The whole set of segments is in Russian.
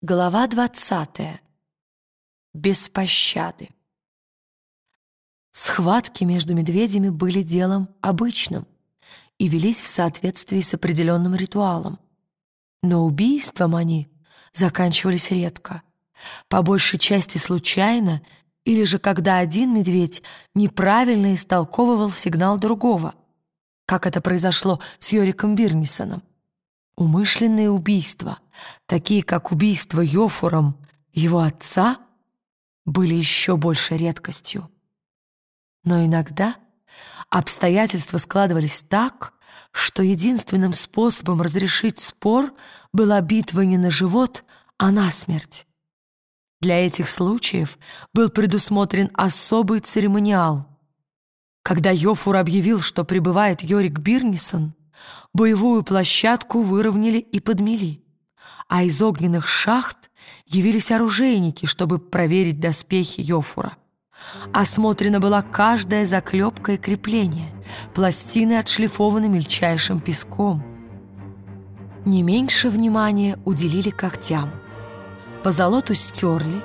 Глава двадцатая. Без пощады. Схватки между медведями были делом обычным и велись в соответствии с определенным ритуалом. Но убийством они заканчивались редко, по большей части случайно или же когда один медведь неправильно истолковывал сигнал другого, как это произошло с Йориком Бирнисоном. Умышленные убийства, такие как убийство Йофуром его отца, были еще больше редкостью. Но иногда обстоятельства складывались так, что единственным способом разрешить спор была битва не на живот, а на смерть. Для этих случаев был предусмотрен особый церемониал. Когда Йофур объявил, что прибывает Йорик Бирнисон, боевую площадку выровняли и подмели, а из огненных шахт явились оружейники, чтобы проверить доспехи Йофура. Осмотрена была каждая заклепка и крепление, пластины отшлифованы мельчайшим песком. Не меньше внимания уделили когтям. По золоту стерли,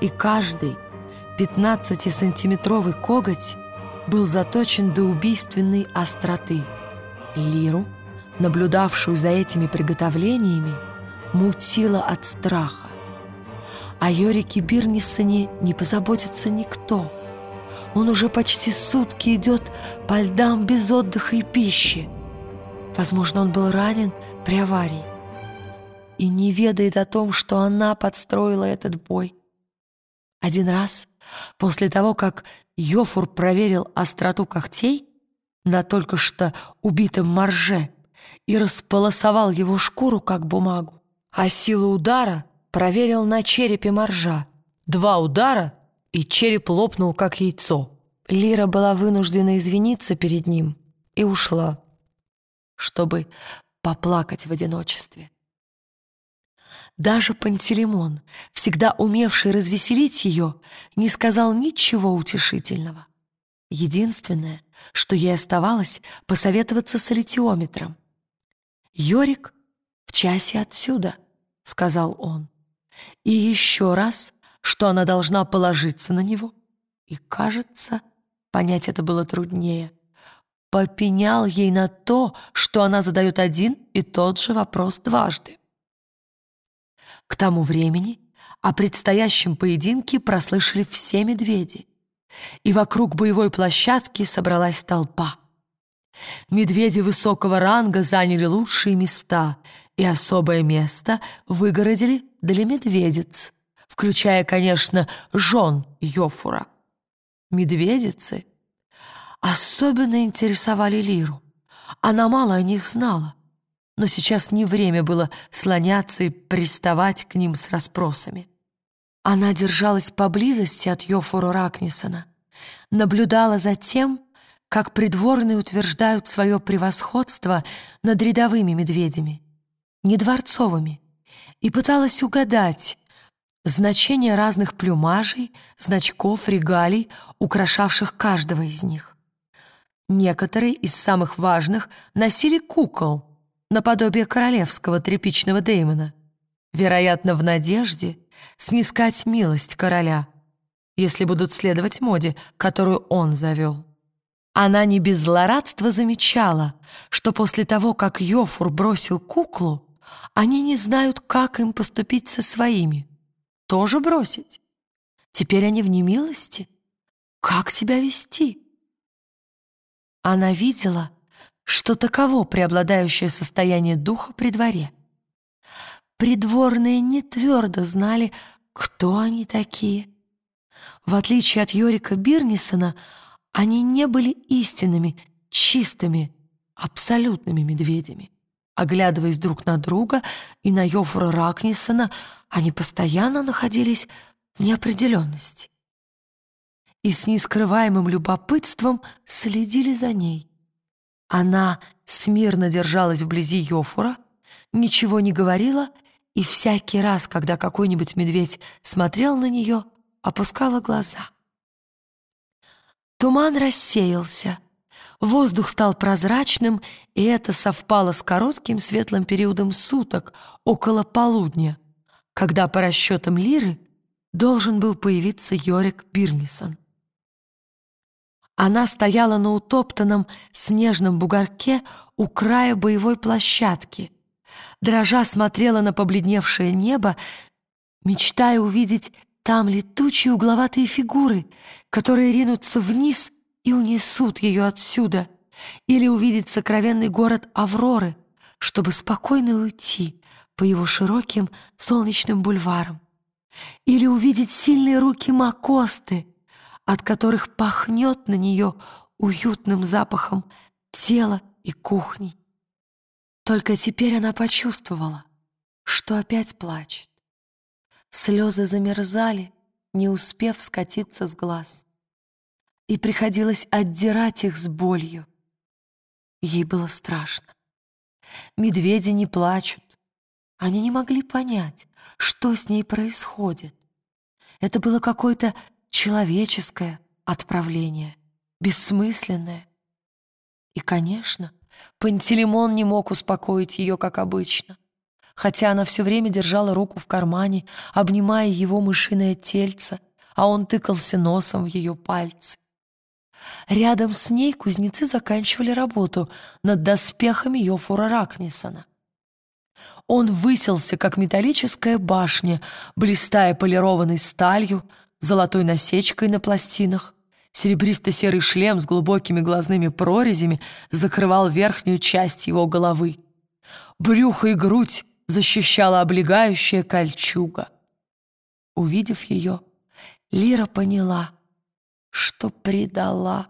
и каждый 15-сантиметровый коготь был заточен до убийственной остроты. Лиру наблюдавшую за этими приготовлениями, мутила от страха. О Йорике Бирнисоне не позаботится никто. Он уже почти сутки идет по льдам без отдыха и пищи. Возможно, он был ранен при аварии и не ведает о том, что она подстроила этот бой. Один раз, после того, как Йофур проверил остроту когтей на только что убитом Марже, и располосовал его шкуру, как бумагу. А силу удара проверил на черепе моржа. Два удара, и череп лопнул, как яйцо. Лира была вынуждена извиниться перед ним и ушла, чтобы поплакать в одиночестве. Даже Пантелеймон, всегда умевший развеселить ее, не сказал ничего утешительного. Единственное, что ей оставалось, посоветоваться с аллитиометром — «Йорик в часе отсюда», — сказал он. И еще раз, что она должна положиться на него. И, кажется, понять это было труднее. Попенял ей на то, что она задает один и тот же вопрос дважды. К тому времени о предстоящем поединке прослышали все медведи, и вокруг боевой площадки собралась толпа. Медведи высокого ранга заняли лучшие места, и особое место выгородили для медведиц, включая, конечно, жен Йофура. Медведицы особенно интересовали Лиру. Она мало о них знала, но сейчас не время было слоняться и приставать к ним с расспросами. Она держалась поблизости от Йофура Ракнисона, наблюдала за тем, как придворные утверждают свое превосходство над рядовыми медведями, не дворцовыми, и пыталась угадать значение разных плюмажей, значков, регалий, украшавших каждого из них. Некоторые из самых важных носили кукол, наподобие королевского тряпичного Деймона, вероятно, в надежде снискать милость короля, если будут следовать моде, которую он завел. Она не без злорадства замечала, что после того, как Йофур бросил куклу, они не знают, как им поступить со своими. Тоже бросить? Теперь они в немилости? Как себя вести? Она видела, что таково преобладающее состояние духа при дворе. Придворные не твердо знали, кто они такие. В отличие от Йорика Бирнисона, они не были истинными, чистыми, абсолютными медведями. Оглядываясь друг на друга и на Йофура Ракнисона, они постоянно находились в неопределенности. И с нескрываемым любопытством следили за ней. Она смирно держалась вблизи Йофура, ничего не говорила и всякий раз, когда какой-нибудь медведь смотрел на нее, опускала глаза. Туман рассеялся. Воздух стал прозрачным, и это совпало с коротким светлым периодом суток, около полудня, когда по расчетам Лиры должен был появиться Йорик Бирнисон. Она стояла на утоптанном снежном бугорке у края боевой площадки, дрожа смотрела на побледневшее небо, мечтая увидеть там летучие угловатые фигуры, которые ринутся вниз и унесут ее отсюда, или увидеть сокровенный город Авроры, чтобы спокойно уйти по его широким солнечным бульварам, или увидеть сильные руки Макосты, от которых пахнет на нее уютным запахом тела и кухни. Только теперь она почувствовала, что опять плачет. Слезы замерзали, не успев скатиться с глаз. И приходилось отдирать их с болью. Ей было страшно. Медведи не плачут. Они не могли понять, что с ней происходит. Это было какое-то человеческое отправление, бессмысленное. И, конечно, Пантелеймон не мог успокоить ее, как обычно, хотя она все время держала руку в кармане, обнимая его мышиное тельце, а он тыкался носом в ее пальцы. Рядом с ней кузнецы заканчивали работу над доспехами Йофура Ракнисона. Он высился, как металлическая башня, блистая полированной сталью, золотой насечкой на пластинах. Серебристо-серый шлем с глубокими глазными прорезями закрывал верхнюю часть его головы. Брюхо и грудь защищала облегающая кольчуга. Увидев ее, Лира поняла, что предала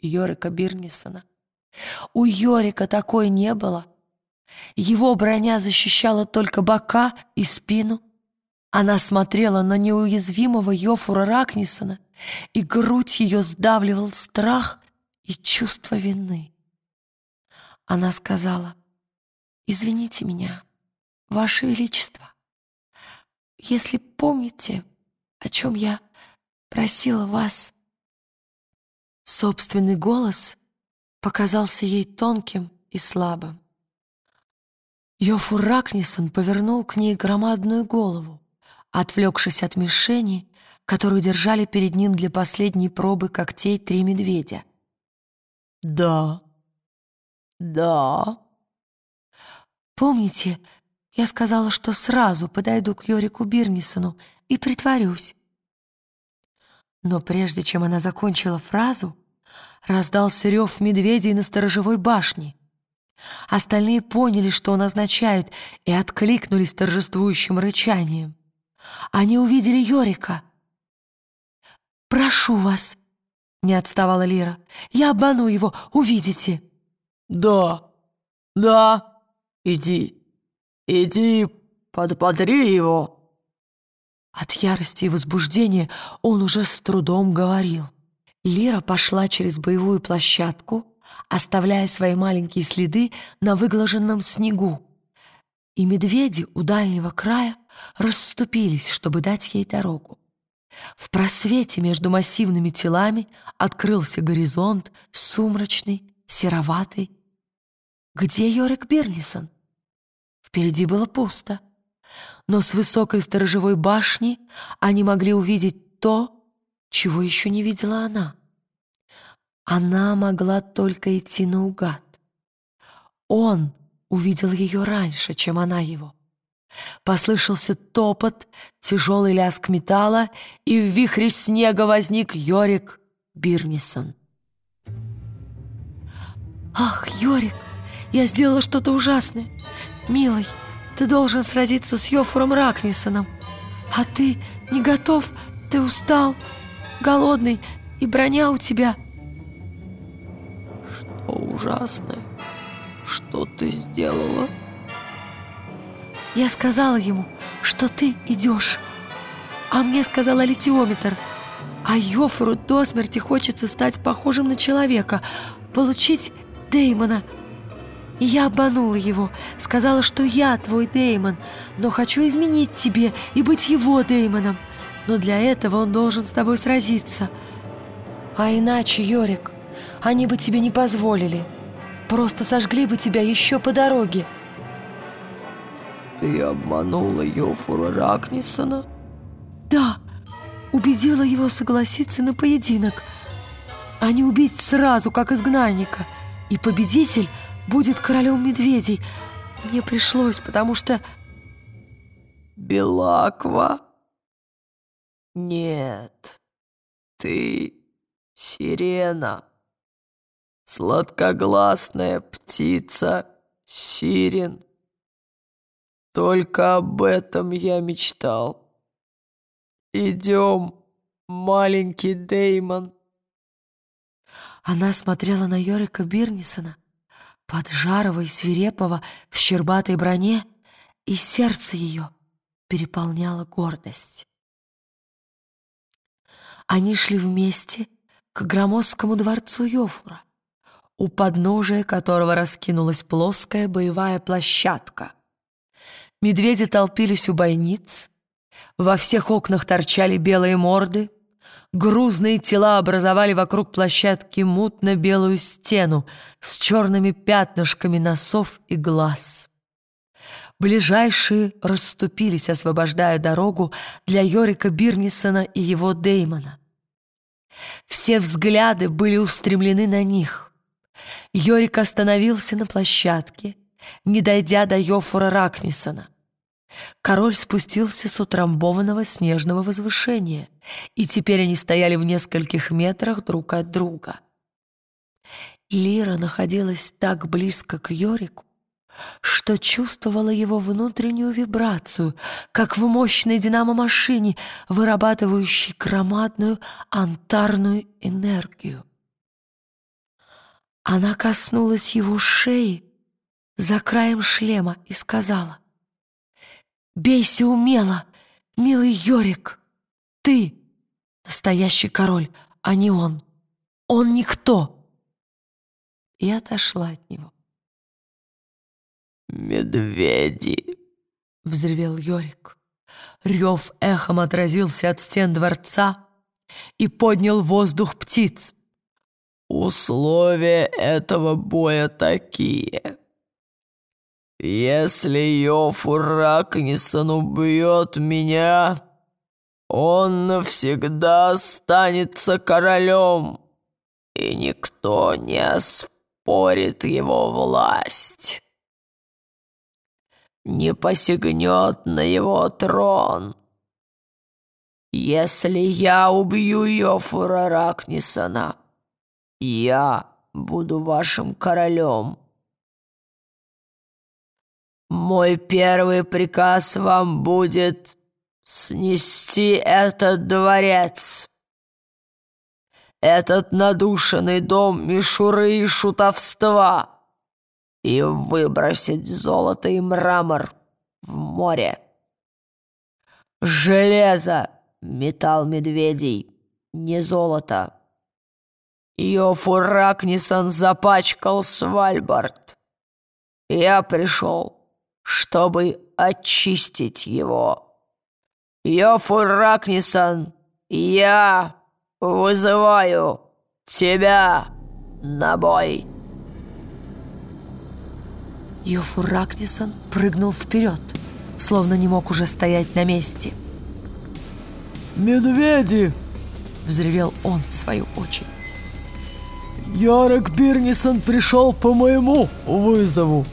Йорика Бирнисона. У Йорика такой не было. Его броня защищала только бока и спину. Она смотрела на неуязвимого Йофура Ракнисона, и грудь ее сдавливал страх и чувство вины. Она сказала, «Извините меня, Ваше Величество, если помните, о чем я просила вас». Собственный голос показался ей тонким и слабым. Йофур Ракнисон повернул к ней громадную голову, отвлекшись от мишени, которую держали перед ним для последней пробы когтей три медведя. «Да, да». «Помните, я сказала, что сразу подойду к Йорику Бирнисону и притворюсь?» Но прежде чем она закончила фразу, раздался рев медведей на сторожевой башне. Остальные поняли, что он означает, и откликнулись торжествующим рычанием. Они увидели Йорика. «Прошу вас», — не отставала Лира, — «я обману его, увидите». «Да, да, иди, иди, подподри его». От ярости и возбуждения он уже с трудом говорил. Лира пошла через боевую площадку, оставляя свои маленькие следы на выглаженном снегу. И медведи у дальнего края расступились, чтобы дать ей дорогу. В просвете между массивными телами открылся горизонт, сумрачный, сероватый. Где Йорик Бернисон? Впереди было пусто. Но с высокой сторожевой башни они могли увидеть то, чего еще не видела она. Она могла только идти наугад. Он увидел ее раньше, чем она его. Послышался топот, тяжелый лязг металла, и в вихре снега возник Йорик Бирнисон. «Ах, Йорик, я сделала что-то ужасное. Милый, ты должен сразиться с Йофуром Ракнисоном. А ты не готов, ты устал, голодный, и броня у тебя...» «Что ужасное? Что ты сделала?» Я сказала ему, что ты идешь, а мне сказал литиометр. А Йофору до смерти хочется стать похожим на человека, получить Деймона. И я обманула его, сказала, что я твой Деймон, но хочу изменить тебе и быть его Деймоном. Но для этого он должен с тобой сразиться. А иначе, Йорик, они бы тебе не позволили. Просто сожгли бы тебя еще по дороге. Ты обманула Йофура Ракнисона? Да, убедила его согласиться на поединок, а не убить сразу, как изгнанника. И победитель будет королем медведей. Мне пришлось, потому что... Белаква? Нет, ты сирена. Сладкогласная птица Сирен. Только об этом я мечтал. Идем, маленький Деймон. Она смотрела на Йорика Бирнисона, поджарого и свирепого в щербатой броне, и сердце ее переполняла гордость. Они шли вместе к громоздкому дворцу Йофура, у подножия которого раскинулась плоская боевая площадка. Медведи толпились у бойниц, во всех окнах торчали белые морды, грузные тела образовали вокруг площадки мутно-белую стену с черными пятнышками носов и глаз. Ближайшие расступились, освобождая дорогу для Йорика Бирнисона и его Деймона. Все взгляды были устремлены на них. Йорик остановился на площадке, не дойдя до Йофура Ракнисона. Король спустился с утрамбованного снежного возвышения, и теперь они стояли в нескольких метрах друг от друга. Лира находилась так близко к Йорику, что чувствовала его внутреннюю вибрацию, как в мощной динамо-машине, вырабатывающей громадную антарную энергию. Она коснулась его шеи за краем шлема и сказала, «Бейся умело, милый Йорик! Ты настоящий король, а не он! Он никто!» И отошла от него. «Медведи!» — взревел Йорик. Рев эхом отразился от стен дворца и поднял воздух птиц. «Условия этого боя такие. Если Йофур Ракнисон убьет меня, он навсегда останется королем, и никто не оспорит его власть» не посягнет на его трон. Если я убью Йофура Ракнисона, я буду вашим королем. Мой первый приказ вам будет снести этот дворец. Этот надушенный дом мишуры и шутовства и выбросить золото и мрамор в море. Железо, металл медведей, не золото. Йофу Ракнисон запачкал Свальбард. Я пришел, чтобы очистить его. Йофу Ракнисон, я вызываю тебя на бой. Йофур Ракнисон прыгнул вперед, словно не мог уже стоять на месте. «Медведи!» — взревел он в свою очередь. «Ярок Бирнисон пришел по моему вызову.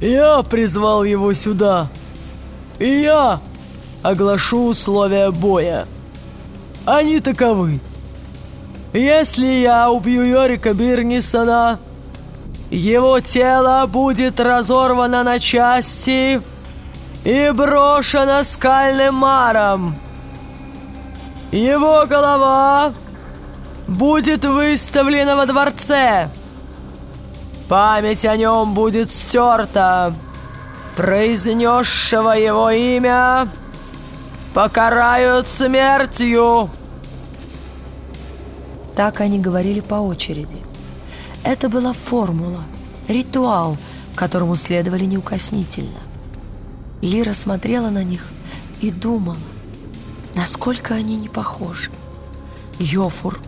Я призвал его сюда, и я оглашу условия боя. Они таковы. Если я убью Йорика Бирнисона, его тело будет разорвано на части и брошено скальным маром. Его голова будет выставлена во дворце. Память о нем будет стерта. Произнесшего его имя покарают смертью. Так они говорили по очереди. Это была формула, ритуал, которому следовали неукоснительно. Лира смотрела на них и думала, насколько они не похожи. Йофур,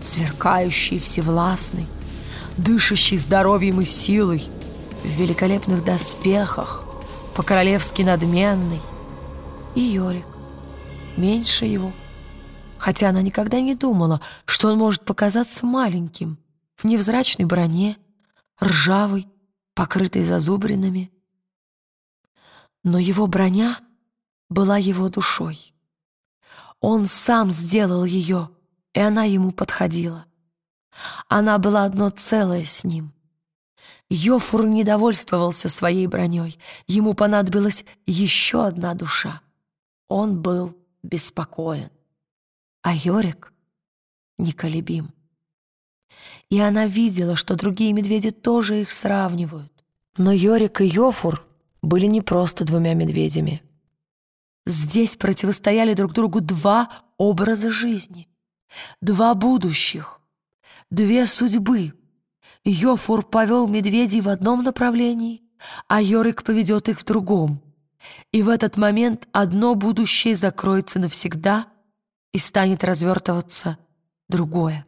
сверкающий, всевластный, дышащий здоровьем и силой, в великолепных доспехах, по-королевски надменный, и Йорик, меньше его, хотя она никогда не думала, что он может показаться маленьким, в невзрачной броне, ржавый, покрытый зазубринами. Но его броня была его душой. Он сам сделал ее, и она ему подходила. Она была одно целое с ним. Йофур не довольствовался своей броней. Ему понадобилась еще одна душа. Он был беспокоен, а Йорик неколебим. И она видела, что другие медведи тоже их сравнивают. Но Йорик и Йофур были не просто двумя медведями. Здесь противостояли друг другу два образа жизни, два будущих, две судьбы. Йофур повел медведей в одном направлении, а Йорик поведет их в другом. И в этот момент одно будущее закроется навсегда и станет развертываться другое.